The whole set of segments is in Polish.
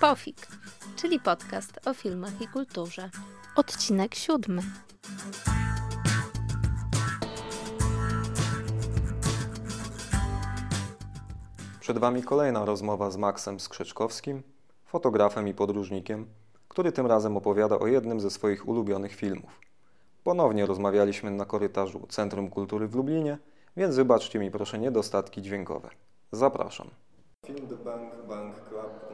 Pofik, czyli podcast o filmach i kulturze. Odcinek siódmy. Przed Wami kolejna rozmowa z Maxem Skrzeczkowskim, fotografem i podróżnikiem, który tym razem opowiada o jednym ze swoich ulubionych filmów. Ponownie rozmawialiśmy na korytarzu Centrum Kultury w Lublinie, więc wybaczcie mi proszę niedostatki dźwiękowe. Zapraszam. Film The Bang Bang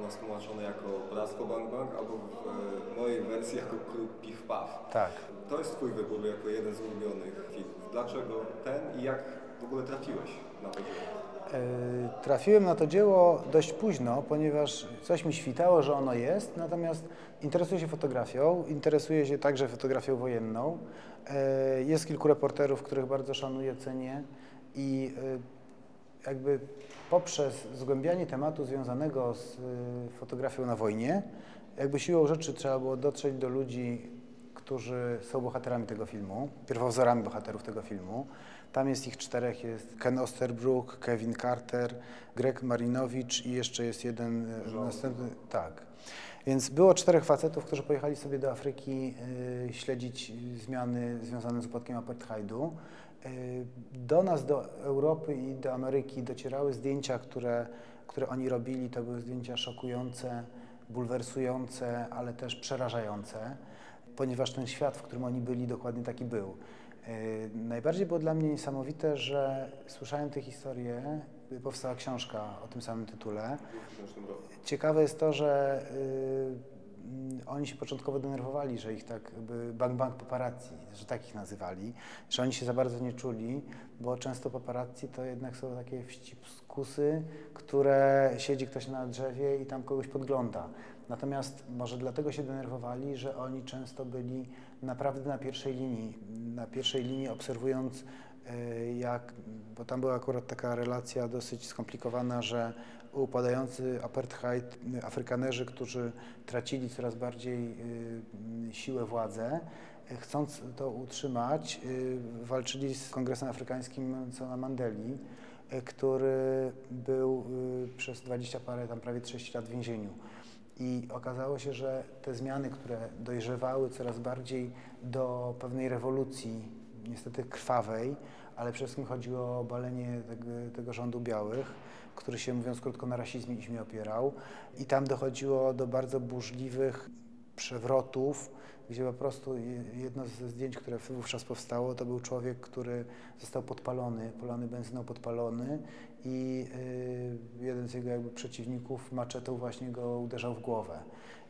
nas tłumaczony jako Bractwo Bang Bang, albo w e, mojej wersji jako Klub Piw Paw. Tak. To jest Twój wybór jako jeden z ulubionych filmów. Dlaczego ten i jak w ogóle trafiłeś na to dzieło? E, Trafiłem na to dzieło dość późno, ponieważ coś mi świtało, że ono jest, natomiast interesuję się fotografią, interesuję się także fotografią wojenną. E, Jest kilku reporterów, których bardzo szanuję, cenię i jakby poprzez zgłębianie tematu związanego z e, fotografią na wojnie, jakby siłą rzeczy trzeba było dotrzeć do ludzi, którzy są bohaterami tego filmu, pierwowzorami bohaterów tego filmu. Tam jest ich czterech, jest Ken Osterbrook, Kevin Carter, Greg Marinowicz i jeszcze jest jeden e, następny, tak. Więc było czterech facetów, którzy pojechali sobie do Afryki y, śledzić zmiany związane z upadkiem apartheidu. Y, do nas, do Europy i do Ameryki docierały zdjęcia, które, które oni robili. To były zdjęcia szokujące, bulwersujące, ale też przerażające, ponieważ ten świat, w którym oni byli, dokładnie taki był. Y, Najbardziej było dla mnie niesamowite, że słyszałem tę historię, y, powstała książka o tym samym tytule. Ciekawe jest to, że y, oni się początkowo denerwowali, że ich tak bang bang paparazzi, że tak ich nazywali, że oni się za bardzo nie czuli, bo często paparazzi to jednak są takie wścibskusy, które siedzi ktoś na drzewie i tam kogoś podgląda. Natomiast może dlatego się denerwowali, że oni często byli naprawdę na pierwszej linii, na pierwszej linii obserwując jak, bo tam była akurat taka relacja dosyć skomplikowana, że upadający apartheid, y, Afrykanerzy, którzy tracili coraz bardziej y, siłę władzy, y, chcąc to utrzymać, y, walczyli z Kongresem Afrykańskim Nelsona Mandeli, y, który był y, przez 20 parę, tam prawie 30 lat w więzieniu. I okazało się, że te zmiany, które dojrzewały coraz bardziej do pewnej rewolucji, niestety krwawej, ale przede wszystkim chodziło o obalenie tego, tego rządu białych, który się, mówiąc krótko, na rasizmie opierał. I tam dochodziło do bardzo burzliwych przewrotów, gdzie po prostu je- jedno ze zdjęć, które wówczas powstało, to był człowiek, który został podpalony, polany benzyną podpalony i y, jeden z jego jakby przeciwników maczetą właśnie go uderzał w głowę.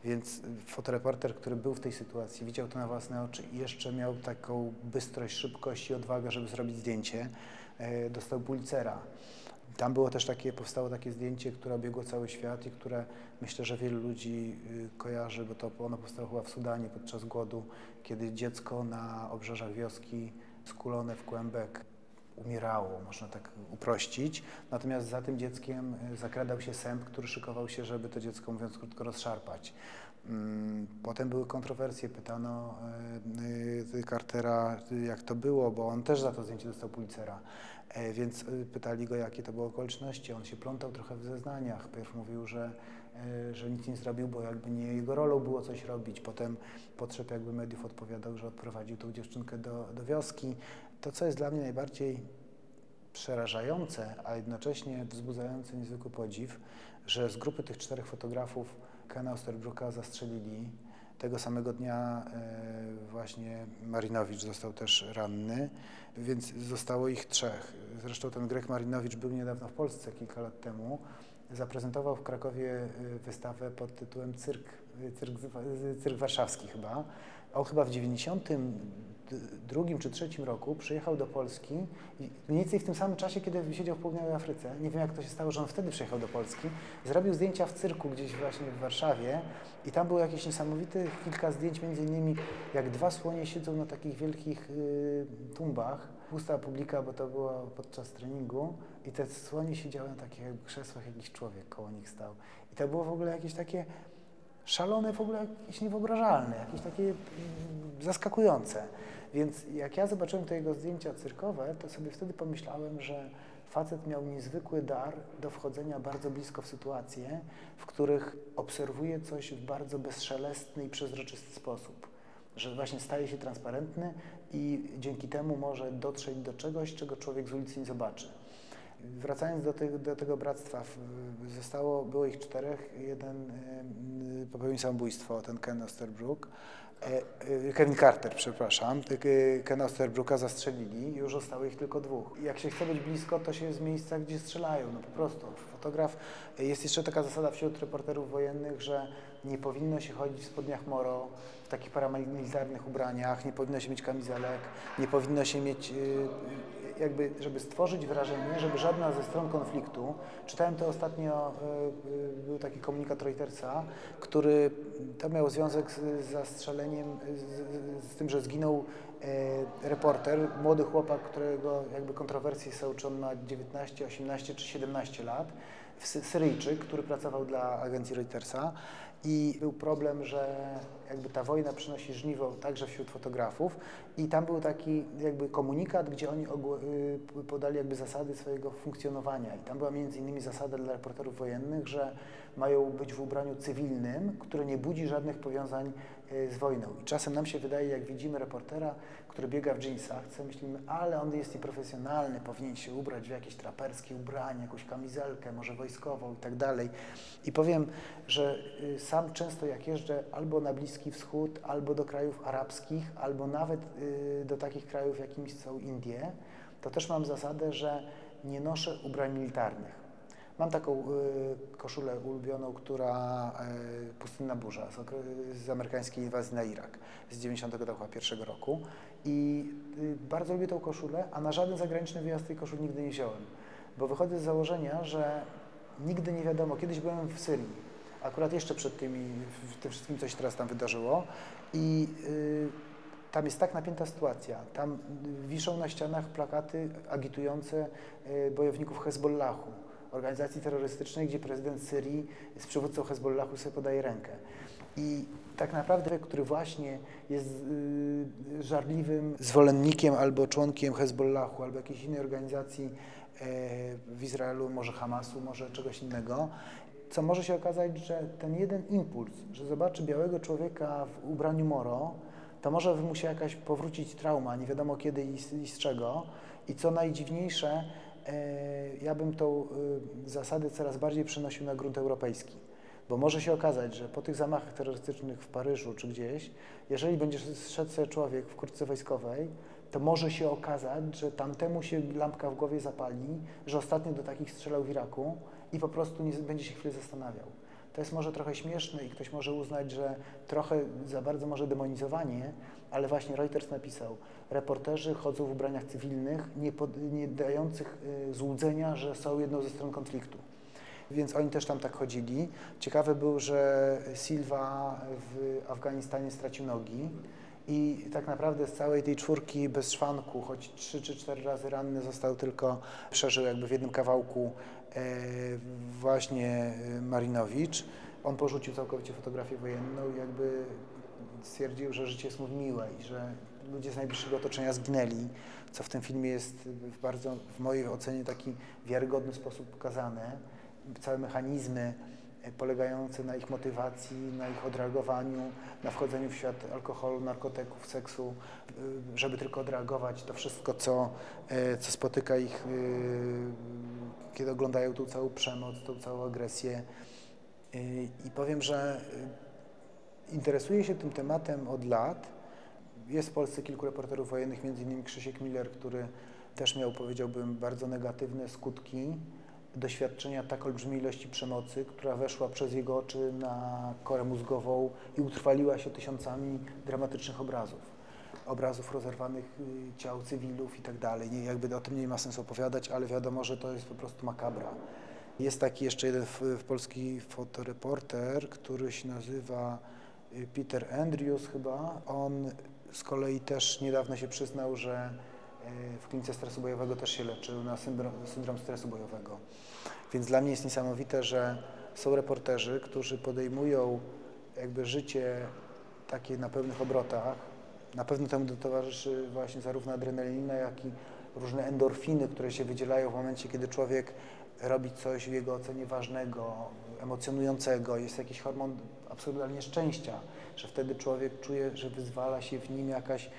Więc fotoreporter, który był w tej sytuacji, widział to na własne oczy i jeszcze miał taką bystrość, szybkość i odwagę, żeby zrobić zdjęcie, y, dostał Pulitzera. Tam było też takie, powstało takie zdjęcie, które obiegło cały świat i które myślę, że wielu ludzi y, kojarzy, bo to ono powstało chyba w Sudanie podczas głodu, kiedy dziecko na obrzeżach wioski skulone w kłębek umierało, można tak uprościć. Natomiast za tym dzieckiem y, zakradał się sęp, który szykował się, żeby to dziecko, mówiąc krótko, rozszarpać. Mm, Potem były kontrowersje, pytano y, y, Cartera, jak to było, bo on też za to zdjęcie dostał Pulitzera. E, Więc pytali go, jakie to były okoliczności. On się plątał trochę w zeznaniach. Pierw mówił, że, e, że nic nie zrobił, bo jakby nie jego rolą było coś robić. Potem potrzeb jakby mediów odpowiadał, że odprowadził tą dziewczynkę do, do wioski. To, co jest dla mnie najbardziej przerażające, a jednocześnie wzbudzające niezwykły podziw, że z grupy tych czterech fotografów Kena Osterbrooka zastrzelili. Tego samego dnia e, właśnie Marinowicz został też ranny, więc zostało ich trzech. Zresztą ten Greg Marinowicz był niedawno w Polsce, kilka lat temu. Zaprezentował w Krakowie e, wystawę pod tytułem Cyrk, Cyrk, Cyrk Warszawski chyba. On chyba w 92 czy trzecim roku przyjechał do Polski mniej więcej w tym samym czasie, kiedy siedział w południowej Afryce. Nie wiem, jak to się stało, że on wtedy przyjechał do Polski. Zrobił zdjęcia w cyrku gdzieś właśnie w Warszawie i tam było jakieś niesamowite kilka zdjęć, między innymi jak dwa słonie siedzą na takich wielkich y, tumbach. Pusta publika, bo to było podczas treningu i te słonie siedziały na takich krzesłach, jakiś człowiek koło nich stał. I to było w ogóle jakieś takie szalone, w ogóle jakieś niewyobrażalne, jakieś takie mm, zaskakujące. Więc jak ja zobaczyłem te jego zdjęcia cyrkowe, to sobie wtedy pomyślałem, że facet miał niezwykły dar do wchodzenia bardzo blisko w sytuacje, w których obserwuje coś w bardzo bezszelestny i przezroczysty sposób. Że właśnie staje się transparentny i dzięki temu może dotrzeć do czegoś, czego człowiek z ulicy nie zobaczy. Wracając do, te, do tego bractwa, zostało, było ich czterech, jeden y, popełnił samobójstwo, ten Ken Osterbrook, e, y, Kevin Carter, przepraszam, y, Ken Osterbrooka zastrzelili. Już zostało ich tylko dwóch. Jak się chce być blisko, to się z miejsca, gdzie strzelają, no po prostu. Fotograf, jest jeszcze taka zasada wśród reporterów wojennych, że nie powinno się chodzić w spodniach moro, w takich paramilitarnych ubraniach, nie powinno się mieć kamizelek, nie powinno się mieć jakby, żeby stworzyć wrażenie, żeby żadna ze stron konfliktu, czytałem to ostatnio, e, e, był taki komunikat Reutersa, który to miał związek z zastrzeleniem, z, z tym, że zginął e, reporter, młody chłopak, którego jakby kontrowersje są, czy on ma 19, 18 czy 17 lat, Syryjczyk, który pracował dla agencji Reutersa i był problem, że jakby ta wojna przynosi żniwo także wśród fotografów i tam był taki jakby komunikat, gdzie oni y, podali jakby zasady swojego funkcjonowania i tam była między innymi zasada dla reporterów wojennych, że mają być w ubraniu cywilnym, które nie budzi żadnych powiązań z wojną. I czasem nam się wydaje, jak widzimy reportera, który biega w dżinsach, co myślimy, ale on jest nieprofesjonalny, powinien się ubrać w jakieś traperskie ubranie, jakąś kamizelkę, może wojskową i tak dalej. I powiem, że y, sam często jak jeżdżę albo na Bliski Wschód, albo do krajów arabskich, albo nawet y, do takich krajów, jakimiś są Indie, to też mam zasadę, że nie noszę ubrań militarnych. Mam taką y, koszulę ulubioną, która y, pustynna burza z, z amerykańskiej inwazji na Irak z 91 roku i y, bardzo lubię tą koszulę, a na żaden zagraniczny wyjazd tej koszuli nigdy nie wziąłem, bo wychodzę z założenia, że nigdy nie wiadomo, kiedyś byłem w Syrii, akurat jeszcze przed tymi, tym wszystkim, co się teraz tam wydarzyło i tam jest tak napięta sytuacja. Tam wiszą na ścianach plakaty agitujące bojowników Hezbollahu, organizacji terrorystycznej, gdzie prezydent Syrii z przywódcą Hezbollahu sobie podaje rękę. I tak naprawdę, który właśnie jest y, żarliwym zwolennikiem albo członkiem Hezbollahu, albo jakiejś innej organizacji e, w Izraelu, może Hamasu, może czegoś innego, co może się okazać, że ten jeden impuls, że zobaczy białego człowieka w ubraniu moro, to może mu się jakaś powrócić trauma, nie wiadomo kiedy i z, i z czego. I co najdziwniejsze, ja bym tą e, zasadę coraz bardziej przenosił na grunt europejski. Bo może się okazać, że po tych zamachach terrorystycznych w Paryżu czy gdzieś, jeżeli będzie szedł sobie człowiek w kurtce wojskowej, to może się okazać, że tamtemu się lampka w głowie zapali, że ostatnio do takich strzelał w Iraku i po prostu nie będzie się chwilę zastanawiał. To jest może trochę śmieszne i ktoś może uznać, że trochę za bardzo może demonizowanie, ale właśnie Reuters napisał, reporterzy chodzą w ubraniach cywilnych, nie, pod, nie dających y, złudzenia, że są jedną ze stron konfliktu. Więc oni też tam tak chodzili. Ciekawe był, że Silva w Afganistanie stracił nogi. I tak naprawdę z całej tej czwórki bez szwanku, choć trzy czy cztery razy ranny został tylko, przeżył jakby w jednym kawałku e, właśnie e, Marinowicz. On porzucił całkowicie fotografię wojenną i jakby stwierdził, że życie jest mu miłe i że ludzie z najbliższego otoczenia zginęli, co w tym filmie jest w bardzo, w mojej ocenie, taki wiarygodny sposób pokazane. Całe mechanizmy polegające na ich motywacji, na ich odreagowaniu, na wchodzeniu w świat alkoholu, narkotyków, seksu, y, żeby tylko odreagować to wszystko, co, y, co spotyka ich, kiedy oglądają tą całą przemoc, tą całą agresję. I powiem, że interesuję się tym tematem od lat. Jest w Polsce kilku reporterów wojennych, innymi Krzysiek Miller, który też miał, powiedziałbym, bardzo negatywne skutki doświadczenia tak olbrzymiej ilości przemocy, która weszła przez jego oczy na korę mózgową i utrwaliła się tysiącami dramatycznych obrazów. Obrazów rozerwanych y, ciał cywilów i tak dalej. Nie, jakby o tym nie ma sensu opowiadać, ale wiadomo, że to jest po prostu makabra. Jest taki jeszcze jeden w, w polski fotoreporter, który się nazywa Peter Andrews chyba. On z kolei też niedawno się przyznał, że E, w klinice stresu bojowego też się leczył na syndrom, syndrom stresu bojowego. Więc dla mnie jest niesamowite, że są reporterzy, którzy podejmują jakby życie takie na pełnych obrotach. Na pewno temu towarzyszy właśnie zarówno adrenalina, jak i różne endorfiny, które się wydzielają w momencie, kiedy człowiek robi coś w jego ocenie ważnego, emocjonującego, jest jakiś hormon absurdalnie szczęścia, że wtedy człowiek czuje, że wyzwala się w nim jakaś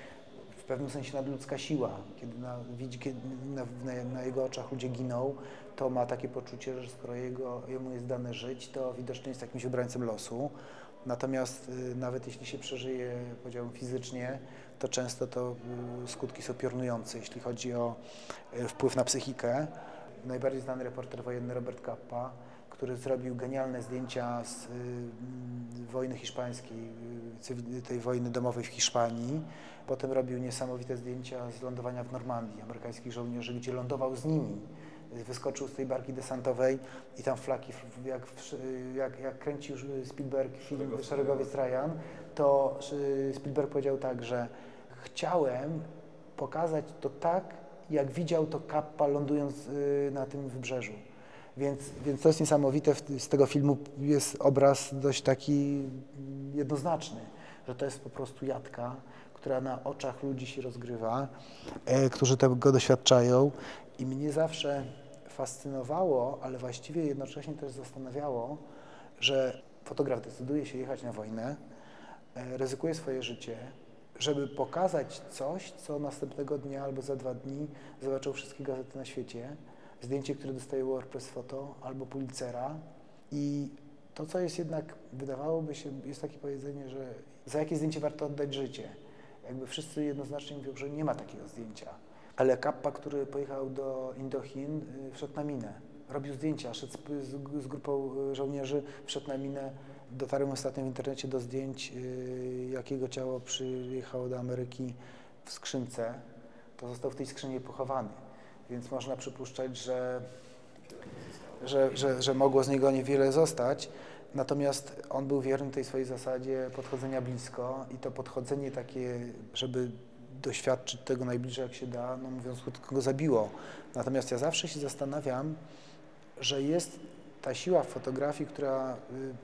w pewnym sensie nadludzka siła. Kiedy na, widzi, kiedy na, na, na jego oczach ludzie giną, to ma takie poczucie, że skoro jego, jemu jest dane żyć, to widocznie jest jakimś obrońcem losu. Natomiast y, nawet jeśli się przeżyje, powiedziałbym, fizycznie, to często to y, skutki są piorunujące, jeśli chodzi o y, wpływ na psychikę. Najbardziej znany reporter wojenny Robert Kappa, który zrobił genialne zdjęcia z y, y, wojny hiszpańskiej, y, tej wojny domowej w Hiszpanii. Potem robił niesamowite zdjęcia z lądowania w Normandii, amerykańskich żołnierzy, gdzie lądował z nimi wyskoczył z tej barki desantowej i tam flaki, jak, jak, jak kręcił Spielberg film Szeregowiec Ryan, to Spielberg powiedział tak, że chciałem pokazać to tak, jak widział to Kappa lądując y, na tym wybrzeżu. Więc, więc to jest niesamowite, z tego filmu jest obraz dość taki jednoznaczny, że to jest po prostu jadka, która na oczach ludzi się rozgrywa, e, którzy tego doświadczają. I mnie zawsze fascynowało, ale właściwie jednocześnie też zastanawiało, że fotograf decyduje się jechać na wojnę, e, ryzykuje swoje życie, żeby pokazać coś, co następnego dnia albo za dwa dni zobaczą wszystkie gazety na świecie, zdjęcie, które dostaje WordPress Photo albo Pulitzera i to, co jest jednak, wydawałoby się, jest takie powiedzenie, że za jakie zdjęcie warto oddać życie. Jakby wszyscy jednoznacznie mówią, że nie ma takiego zdjęcia. Ale Kappa, który pojechał do Indochin, y, wszedł na minę. Robił zdjęcia, szedł z, z grupą y, żołnierzy, wszedł na minę. Dotarłem ostatnio w internecie do zdjęć, y, jakiego ciało przyjechało do Ameryki w skrzynce. To został w tej skrzyni pochowany. Więc można przypuszczać, że, że, że, że mogło z niego niewiele zostać. Natomiast on był wierny tej swojej zasadzie podchodzenia blisko i to podchodzenie takie, żeby doświadczyć tego najbliżej jak się da, no mówiąc krótko, go zabiło. Natomiast ja zawsze się zastanawiam, że jest ta siła w fotografii, która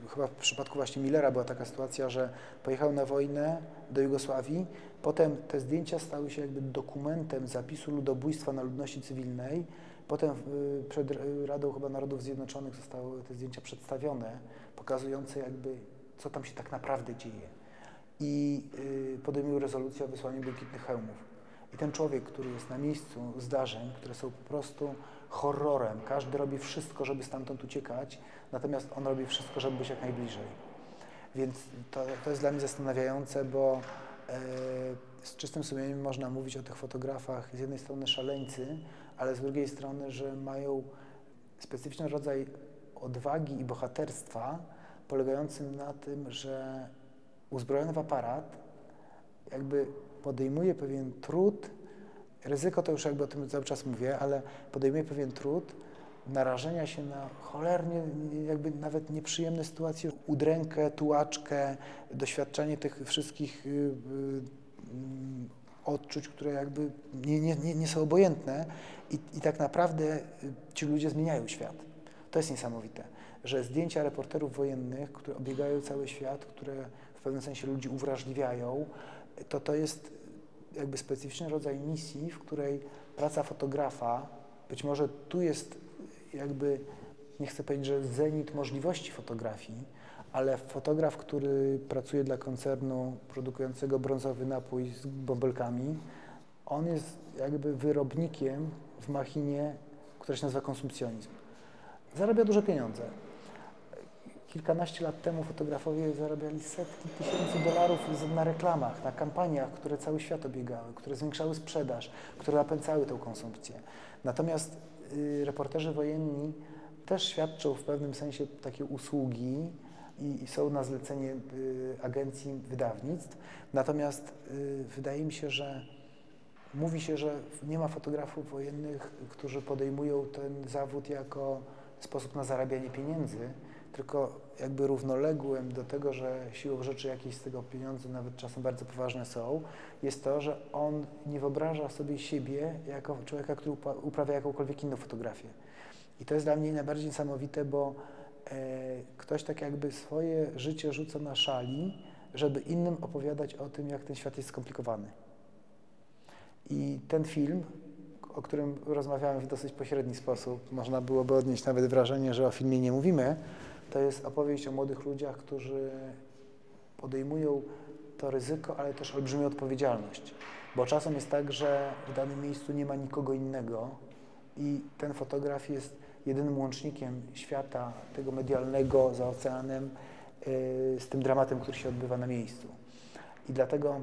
y, chyba w przypadku właśnie Millera była taka sytuacja, że pojechał na wojnę do Jugosławii, potem te zdjęcia stały się jakby dokumentem zapisu ludobójstwa na ludności cywilnej, potem y, przed Radą chyba Narodów Zjednoczonych zostały te zdjęcia przedstawione, pokazujące jakby co tam się tak naprawdę dzieje i y, podejmują rezolucję o wysłaniu błękitnych hełmów. I ten człowiek, który jest na miejscu zdarzeń, które są po prostu horrorem, każdy robi wszystko, żeby stamtąd uciekać, natomiast on robi wszystko, żeby być jak najbliżej. Więc to, to jest dla mnie zastanawiające, bo z czystym sumieniem można mówić o tych fotografach. Z jednej strony szaleńcy, ale z drugiej strony, że mają specyficzny rodzaj odwagi i bohaterstwa, polegającym na tym, że uzbrojony w aparat jakby podejmuje pewien trud, ryzyko to już jakby o tym cały czas mówię, ale podejmuje pewien trud narażenia się na cholernie, jakby nawet nieprzyjemne sytuacje, udrękę, tułaczkę, doświadczenie tych wszystkich y, y, odczuć, które jakby nie, nie, nie są obojętne i, i tak naprawdę y, ci ludzie zmieniają świat. To jest niesamowite, że zdjęcia reporterów wojennych, które obiegają cały świat, które w pewnym sensie ludzi uwrażliwiają, to to jest jakby specyficzny rodzaj misji, w której praca fotografa, być może tu jest jakby, nie chcę powiedzieć, że zenit możliwości fotografii, ale fotograf, który pracuje dla koncernu produkującego brązowy napój z bąbelkami, on jest jakby wyrobnikiem w machinie, która się nazywa konsumpcjonizm. Zarabia duże pieniądze kilkanaście lat temu fotografowie zarabiali setki tysięcy dolarów na reklamach, na kampaniach, które cały świat obiegały, które zwiększały sprzedaż, które napędzały tę konsumpcję. Natomiast reporterzy wojenni też świadczą w pewnym sensie takie usługi i, i są na zlecenie y, agencji wydawnictw. Natomiast y, wydaje mi się, że mówi się, że nie ma fotografów wojennych, którzy podejmują ten zawód jako sposób na zarabianie pieniędzy, tylko jakby równoległym do tego, że siłą rzeczy jakieś z tego pieniądze, nawet czasem bardzo poważne są, jest to, że on nie wyobraża sobie siebie jako człowieka, który uprawia jakąkolwiek inną fotografię. I to jest dla mnie najbardziej niesamowite, bo e, ktoś tak jakby swoje życie rzuca na szali, żeby innym opowiadać o tym, jak ten świat jest skomplikowany. I ten film, o którym rozmawiamy w dosyć pośredni sposób, można byłoby odnieść nawet wrażenie, że o filmie nie mówimy, to jest opowieść o młodych ludziach, którzy podejmują to ryzyko, ale też olbrzymią odpowiedzialność. Bo czasem jest tak, że w danym miejscu nie ma nikogo innego i ten fotograf jest jedynym łącznikiem świata tego medialnego za oceanem yy, z tym dramatem, który się odbywa na miejscu. I dlatego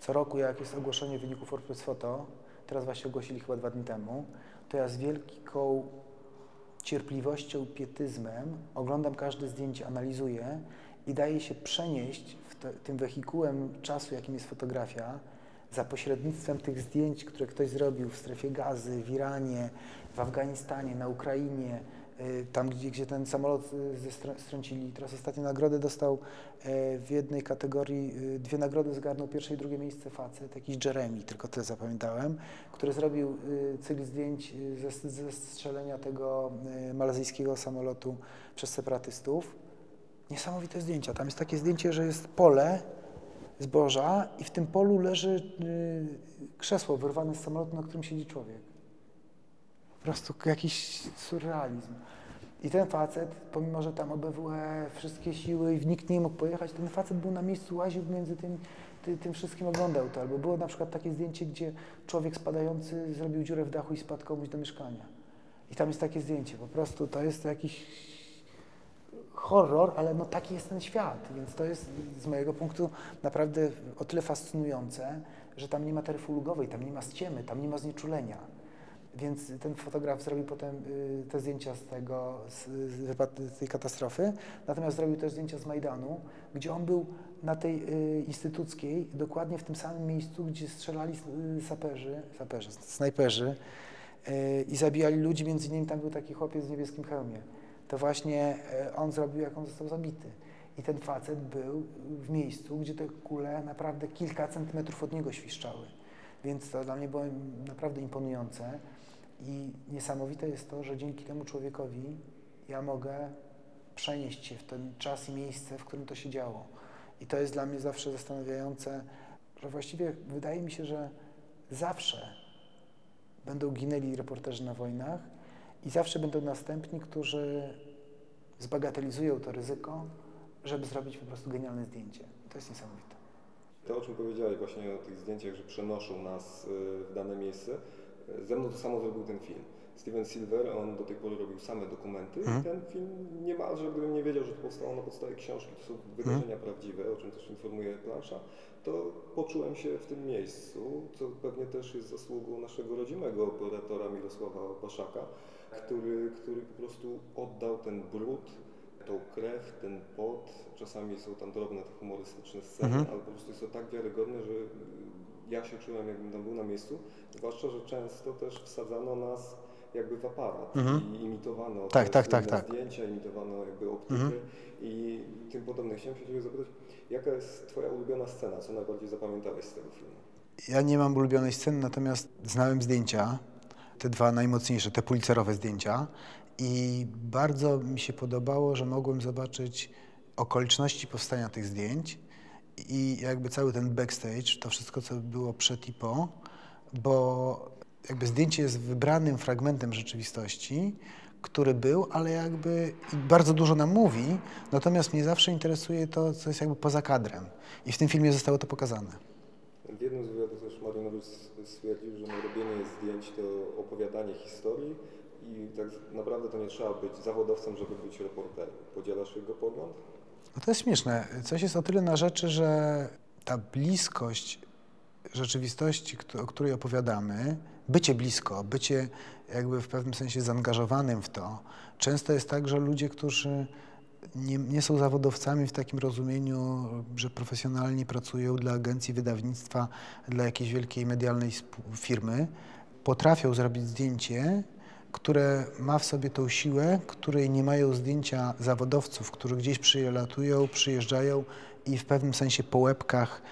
co roku, jak jest ogłoszenie wyników Forbes Photo, teraz właśnie ogłosili chyba dwa dni temu, to ja z wielką cierpliwością, pietyzmem. Oglądam każde zdjęcie, analizuję i daje się przenieść te, tym wehikułem czasu, jakim jest fotografia, za pośrednictwem tych zdjęć, które ktoś zrobił w strefie gazy, w Iranie, w Afganistanie, na Ukrainie, tam gdzie, gdzie ten samolot y, strącili. Teraz ostatnio nagrodę dostał y, w jednej kategorii, dwie nagrody zgarnął pierwsze i drugie miejsce facet, jakiś Jeremy, tylko tyle zapamiętałem, który zrobił cykl zdjęć ze, ze strzelenia tego malazyjskiego samolotu przez separatystów. Niesamowite zdjęcia. Tam jest takie zdjęcie, że jest pole zboża i w tym polu leży y, krzesło wyrwane z samolotu, na którym siedzi człowiek. Prostu jakiś surrealizm. I ten facet, pomimo że tam OBWE, wszystkie siły i nikt nie mógł pojechać, ten facet był na miejscu, łaził między tym, ty, tym wszystkim, oglądał to. Albo było na przykład takie zdjęcie, gdzie człowiek spadający zrobił dziurę w dachu i spadł komuś do mieszkania. I tam jest takie zdjęcie. Po prostu to jest jakiś horror, ale no taki jest ten świat, więc to jest z mojego punktu naprawdę o tyle fascynujące, że tam nie ma taryfy ulgowej, tam nie ma ściemy, tam nie ma znieczulenia. Więc ten fotograf zrobił potem y, te zdjęcia z tego, z, z tej katastrofy, natomiast zrobił też zdjęcia z Majdanu, gdzie on był na tej y, instytuckiej, dokładnie w tym samym miejscu, gdzie strzelali y, saperzy, saperzy, snajperzy i zabijali ludzi, między innymi tam był taki chłopiec w niebieskim hełmie to właśnie on zrobił, jak on został zabity. I ten facet był w miejscu, gdzie te kule naprawdę kilka centymetrów od niego świszczały. Więc to dla mnie było naprawdę imponujące. I niesamowite jest to, że dzięki temu człowiekowi ja mogę przenieść się w ten czas i miejsce, w którym to się działo. I to jest dla mnie zawsze zastanawiające, że właściwie wydaje mi się, że zawsze będą ginęli reporterzy na wojnach, i zawsze będą następni, którzy zbagatelizują to ryzyko, żeby zrobić po prostu genialne zdjęcie. To jest niesamowite. To, o czym powiedziałeś właśnie o tych zdjęciach, że przenoszą nas y, w dane miejsce, y, ze mną to samo zrobił ten film. Steven Silver, on do tej pory robił same dokumenty mhm. i ten film niemalże, gdybym nie wiedział, że to powstało na podstawie książki, to są wydarzenia mhm. prawdziwe, o czym też informuje plansza, to poczułem się w tym miejscu, co pewnie też jest zasługą naszego rodzimego operatora Mirosława Paszaka, który, który po prostu oddał ten brud, tą krew, ten pot. Czasami są tam drobne te humorystyczne sceny, mhm. ale po prostu jest to tak wiarygodne, że ja się czułem jakbym tam był na miejscu. Zwłaszcza, że często też wsadzano nas jakby w aparat mhm. i imitowano tak, tak, tak, tak. zdjęcia, imitowano jakby optykę mhm. i tym podobne. Chciałem się Ciebie zapytać, jaka jest Twoja ulubiona scena, co najbardziej zapamiętałeś z tego filmu? Ja nie mam ulubionej sceny, natomiast znałem zdjęcia, te dwa najmocniejsze, te pulcerowe zdjęcia i bardzo mi się podobało, że mogłem zobaczyć okoliczności powstania tych zdjęć i jakby cały ten backstage, to wszystko, co było przed i po, bo jakby zdjęcie jest wybranym fragmentem rzeczywistości, który był, ale jakby bardzo dużo nam mówi, natomiast mnie zawsze interesuje to, co jest jakby poza kadrem i w tym filmie zostało to pokazane. W jednym z wywiadów też Marianowicz stwierdził, że no, robienie zdjęć to opowiadanie historii i tak naprawdę to nie trzeba być zawodowcem, żeby być reporterem. Podzielasz jego pogląd? No to jest śmieszne. Coś jest o tyle na rzeczy, że ta bliskość rzeczywistości, o której opowiadamy, bycie blisko, bycie jakby w pewnym sensie zaangażowanym w to, często jest tak, że ludzie, którzy nie, nie, są zawodowcami w takim rozumieniu, że profesjonalnie pracują dla agencji wydawnictwa, dla jakiejś wielkiej medialnej firmy, potrafią zrobić zdjęcie, które ma w sobie tą siłę, której nie mają zdjęcia zawodowców, którzy gdzieś przylatują, przyjeżdżają i w pewnym sensie po łebkach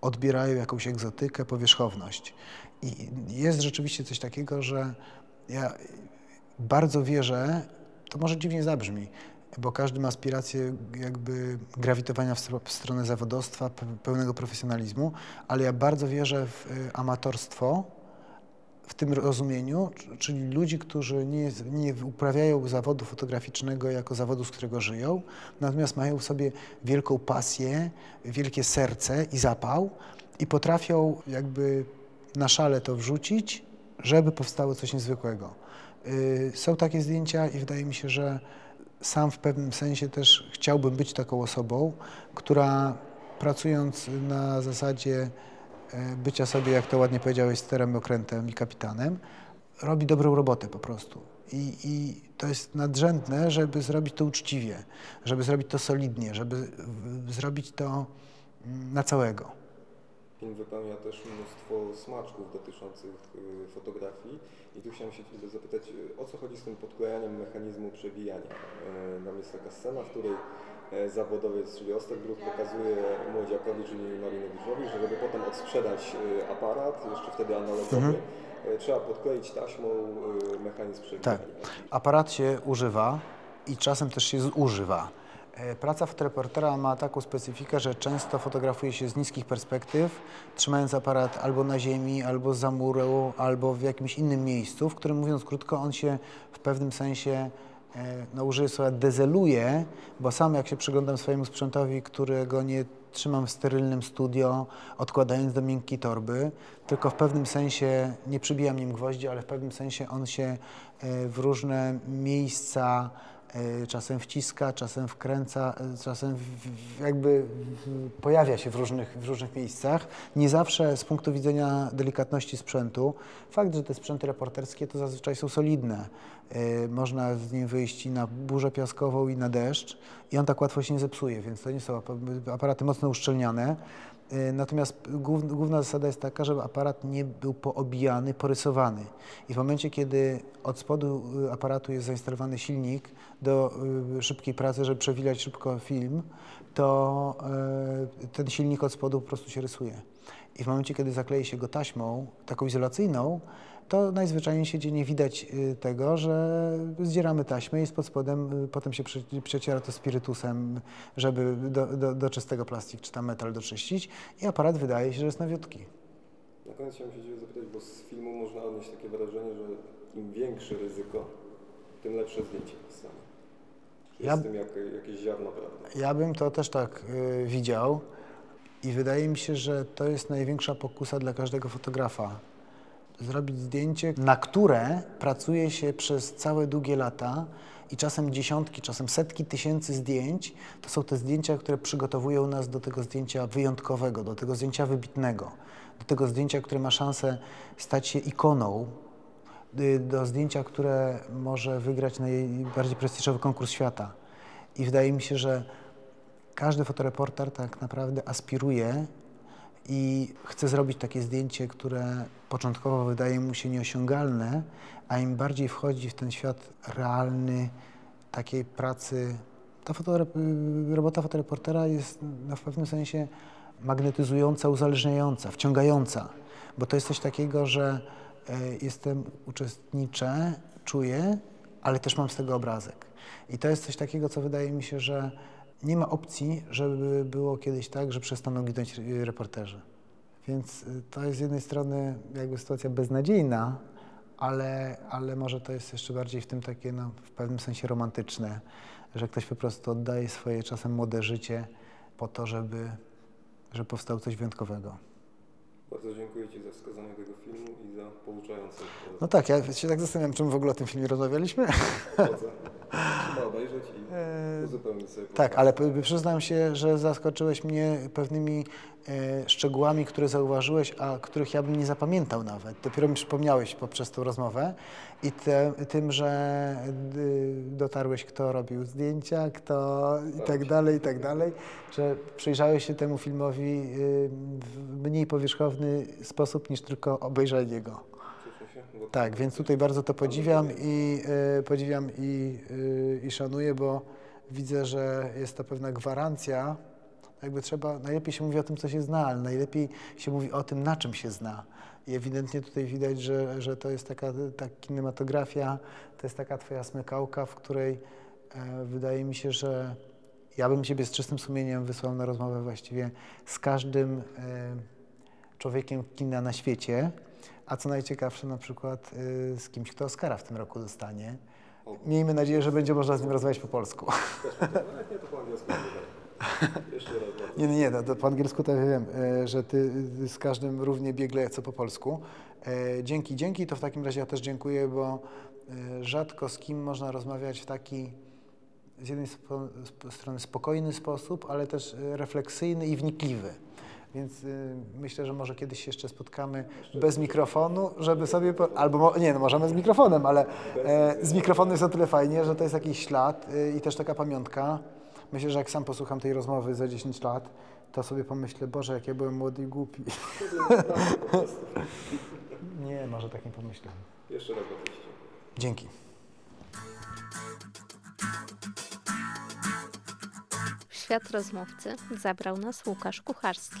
odbierają jakąś egzotykę, powierzchowność. I jest rzeczywiście coś takiego, że ja bardzo wierzę, to może dziwnie zabrzmi, bo każdy ma aspirację jakby grawitowania w, stronę zawodowstwa, pełnego profesjonalizmu, ale ja bardzo wierzę w y, amatorstwo w tym rozumieniu, czyli ludzi, którzy nie, nie uprawiają zawodu fotograficznego jako zawodu, z którego żyją, natomiast mają w sobie wielką pasję, wielkie serce i zapał i potrafią jakby na szale to wrzucić, żeby powstało coś niezwykłego. Y, Są takie zdjęcia i wydaje mi się, że sam w pewnym sensie też chciałbym być taką osobą, która pracując na zasadzie bycia sobie, jak to ładnie powiedziałeś, sterem, okrętem i kapitanem, robi dobrą robotę po prostu. I, I to jest nadrzędne, żeby zrobić to uczciwie, żeby zrobić to solidnie, żeby zrobić to mm, na całego. Film wypełnia też mnóstwo smaczków dotyczących y, fotografii i tu chciałem się Ciebie zapytać, y, o co chodzi z tym podklejaniem mechanizmu przewijania. Tam jest taka scena, w której e, zawodowiec, czyli Osterbruch pokazuje młodziakowi, czyli Marinowiczowi, że żeby potem odsprzedać y, aparat, jeszcze wtedy analogowy, y, trzeba podkleić taśmą mechanizm przewijania. Tak. Aparat się używa i czasem też się zużywa. E, Praca fotoreportera ma taką specyfikę, że często fotografuje się z niskich perspektyw, trzymając aparat albo na ziemi, albo za murą, albo w jakimś innym miejscu, w którym mówiąc krótko, on się w pewnym sensie e, no użyję słowa dezeluje, bo sam jak się przyglądam swojemu sprzętowi, którego nie trzymam w sterylnym studio, odkładając do miękkiej torby, tylko w pewnym sensie nie przybijam nim gwoździ, ale w pewnym sensie on się e, w różne miejsca e, czasem wciska, czasem wkręca, e, czasem jakby pojawia się w różnych, w różnych miejscach. Nie zawsze z punktu widzenia delikatności sprzętu. Fakt, że te sprzęty reporterskie to zazwyczaj są solidne. E, Można z nim wyjść i na burzę piaskową i na deszcz i on tak łatwo się nie zepsuje, więc to nie są ap- aparaty mocno uszczelniane. E, Natomiast głów- główna zasada jest taka, żeby aparat nie był poobijany, porysowany. I w momencie, kiedy od spodu y, aparatu jest zainstalowany silnik do y, szybkiej pracy, żeby przewilać szybko film, to ten silnik od spodu po prostu się rysuje. I w momencie, kiedy zaklei się go taśmą, taką izolacyjną, to najzwyczajniej się dzieje nie widać y, tego, że zdzieramy taśmę i spod spodem y, potem się prze- przeciera to spirytusem, żeby do, do, do czystego plastik czy tam metal doczyścić i aparat wydaje się, że jest nowiutki. Na koniec chciałem się Ciebie zapytać, bo z filmu można odnieść takie wrażenie, że im większe ryzyko, tym lepsze zdjęcie. Czy Ja- jest tym jak, jakieś ziarno prawdy? Ja bym to też tak y, widział i wydaje mi się, że to jest największa pokusa dla każdego fotografa. Zrobić zdjęcie, na które pracuje się przez całe długie lata i czasem dziesiątki, czasem setki tysięcy zdjęć. To są te zdjęcia, które przygotowują nas do tego zdjęcia wyjątkowego, do tego zdjęcia wybitnego, do tego zdjęcia, które ma szansę stać się ikoną, y, do zdjęcia, które może wygrać najbardziej prestiżowy konkurs świata. I wydaje mi się, że każdy fotoreporter tak naprawdę aspiruje i chce zrobić takie zdjęcie, które początkowo wydaje mu się nieosiągalne, a im bardziej wchodzi w ten świat realny takiej pracy, ta fotorep- robota fotoreportera jest no, w pewnym sensie magnetyzująca, uzależniająca, wciągająca, bo to jest coś takiego, że e, jestem, uczestniczę, czuję, ale też mam z tego obrazek. I to jest coś takiego, co wydaje mi się, że nie ma opcji, żeby było kiedyś tak, że przestaną ginąć reporterzy. Więc y, to jest z jednej strony jakby sytuacja beznadziejna, ale, ale może to jest jeszcze bardziej w tym takie no, w pewnym sensie romantyczne, że ktoś po prostu oddaje swoje czasem młode życie po to, żeby, żeby powstało coś wyjątkowego. Bardzo dziękuję Ci za wskazanie tego filmu i za pouczające. No tak, ja się tak zastanawiam, czym w ogóle o tym filmie rozmawialiśmy. Trzeba obejrzeć i Eee, uzupełnić sobie. Tak, ale przyznam się, że zaskoczyłeś mnie pewnymi e, szczegółami, które zauważyłeś, a których ja bym nie zapamiętał nawet. Dopiero mi przypomniałeś poprzez tą rozmowę i te, tym, że dotarłeś, kto robił zdjęcia, kto i tak dalej, i tak dalej, że przyjrzałeś się temu filmowi y, w mniej powierzchowny sposób niż tylko obejrzenie go. Tak, więc tutaj bardzo to podziwiam i e, podziwiam i, y, i szanuję, bo widzę, że jest to pewna gwarancja. Jakby trzeba, najlepiej się mówi o tym, co się zna, ale najlepiej się mówi o tym, na czym się zna. I ewidentnie tutaj widać, że, że to jest taka ta kinematografia, to jest taka twoja smykałka, w której e, wydaje mi się, że ja bym ciebie z czystym sumieniem wysłał na rozmowę właściwie z każdym e, człowiekiem kina na świecie, a co najciekawsze na przykład y, z kimś, kto Oscara w tym roku dostanie. Miejmy nadzieję, że będzie można z nim rozmawiać po polsku. Nie, to po angielsku. Jeszcze raz. Nie, nie, nie, no, to po angielsku to wiem, e, że ty y, z każdym równie biegle co po polsku. E, Dzięki, dzięki, to w takim razie ja też dziękuję, bo e, rzadko z kim można rozmawiać w taki z jednej spo, sp- strony spokojny sposób, ale też refleksyjny i wnikliwy. Więc y, myślę, że może kiedyś się jeszcze spotkamy bez mikrofonu, żeby sobie. Po, albo mo, nie, no możemy z mikrofonem, ale e, z mikrofonem jest o tyle fajnie, że to jest jakiś ślad y, i też taka pamiątka. Myślę, że jak sam posłucham tej rozmowy za 10 lat, to sobie pomyślę, Boże, jak ja byłem młody i głupi. nie, może tak nie pomyślę. Jeszcze raz bardzo Dzięki. W świat rozmówcy zabrał nas Łukasz Kucharski.